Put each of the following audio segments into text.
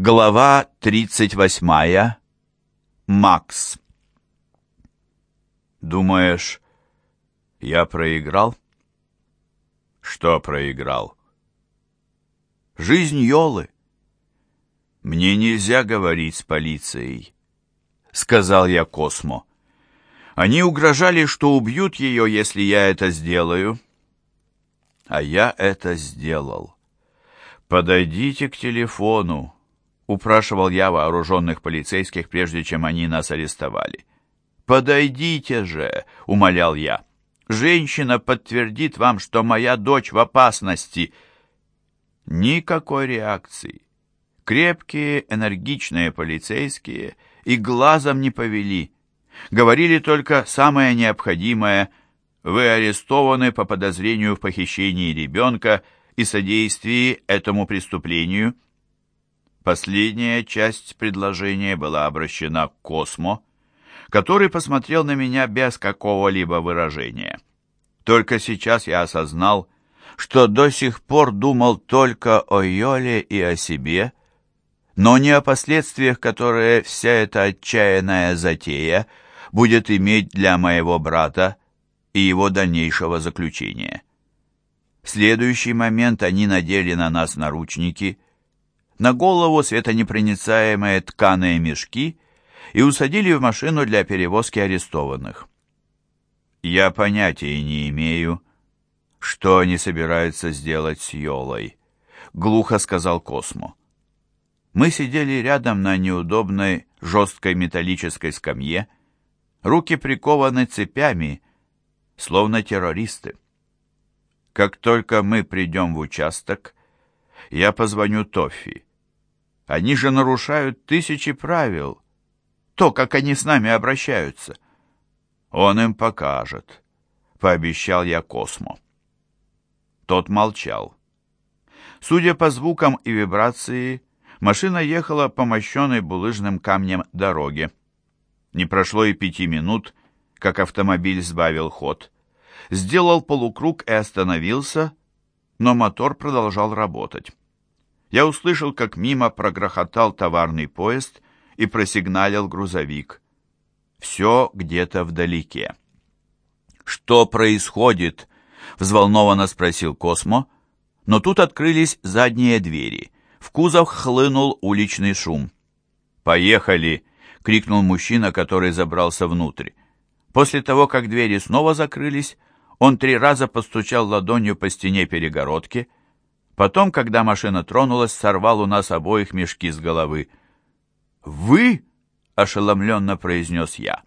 Глава 38. Макс. Думаешь, я проиграл? Что проиграл? Жизнь Йолы. Мне нельзя говорить с полицией, сказал я Космо. Они угрожали, что убьют ее, если я это сделаю. А я это сделал. Подойдите к телефону, упрашивал я вооруженных полицейских, прежде чем они нас арестовали. «Подойдите же!» — умолял я. «Женщина подтвердит вам, что моя дочь в опасности». Никакой реакции. Крепкие, энергичные полицейские и глазом не повели. Говорили только самое необходимое «Вы арестованы по подозрению в похищении ребенка и содействии этому преступлению». Последняя часть предложения была обращена к Космо, который посмотрел на меня без какого-либо выражения. Только сейчас я осознал, что до сих пор думал только о Йоле и о себе, но не о последствиях, которые вся эта отчаянная затея будет иметь для моего брата и его дальнейшего заключения. В следующий момент они надели на нас наручники – на голову светонепроницаемые тканые мешки и усадили в машину для перевозки арестованных. Я понятия не имею, что они собираются сделать с Йолой, глухо сказал Космо. Мы сидели рядом на неудобной жесткой металлической скамье, руки прикованы цепями, словно террористы. Как только мы придем в участок, я позвоню Тоффи. Они же нарушают тысячи правил. То, как они с нами обращаются. Он им покажет, пообещал я Космо. Тот молчал. Судя по звукам и вибрации, машина ехала по мощенной булыжным камнем дороге. Не прошло и пяти минут, как автомобиль сбавил ход. Сделал полукруг и остановился, но мотор продолжал работать я услышал, как мимо прогрохотал товарный поезд и просигналил грузовик. Все где-то вдалеке. «Что происходит?» — взволнованно спросил Космо, но тут открылись задние двери. В кузов хлынул уличный шум. «Поехали!» — крикнул мужчина, который забрался внутрь. После того, как двери снова закрылись, он три раза постучал ладонью по стене перегородки — Потом, когда машина тронулась, сорвал у нас обоих мешки с головы. «Вы?» — ошеломленно произнес я.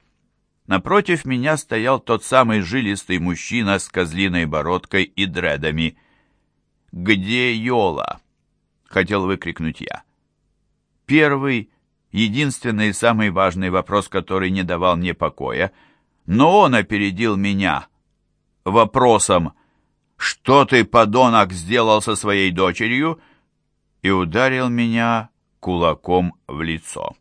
Напротив меня стоял тот самый жилистый мужчина с козлиной бородкой и дредами. «Где Йола?» — хотел выкрикнуть я. Первый, единственный и самый важный вопрос, который не давал мне покоя, но он опередил меня вопросом «Что ты, подонок, сделал со своей дочерью?» и ударил меня кулаком в лицо.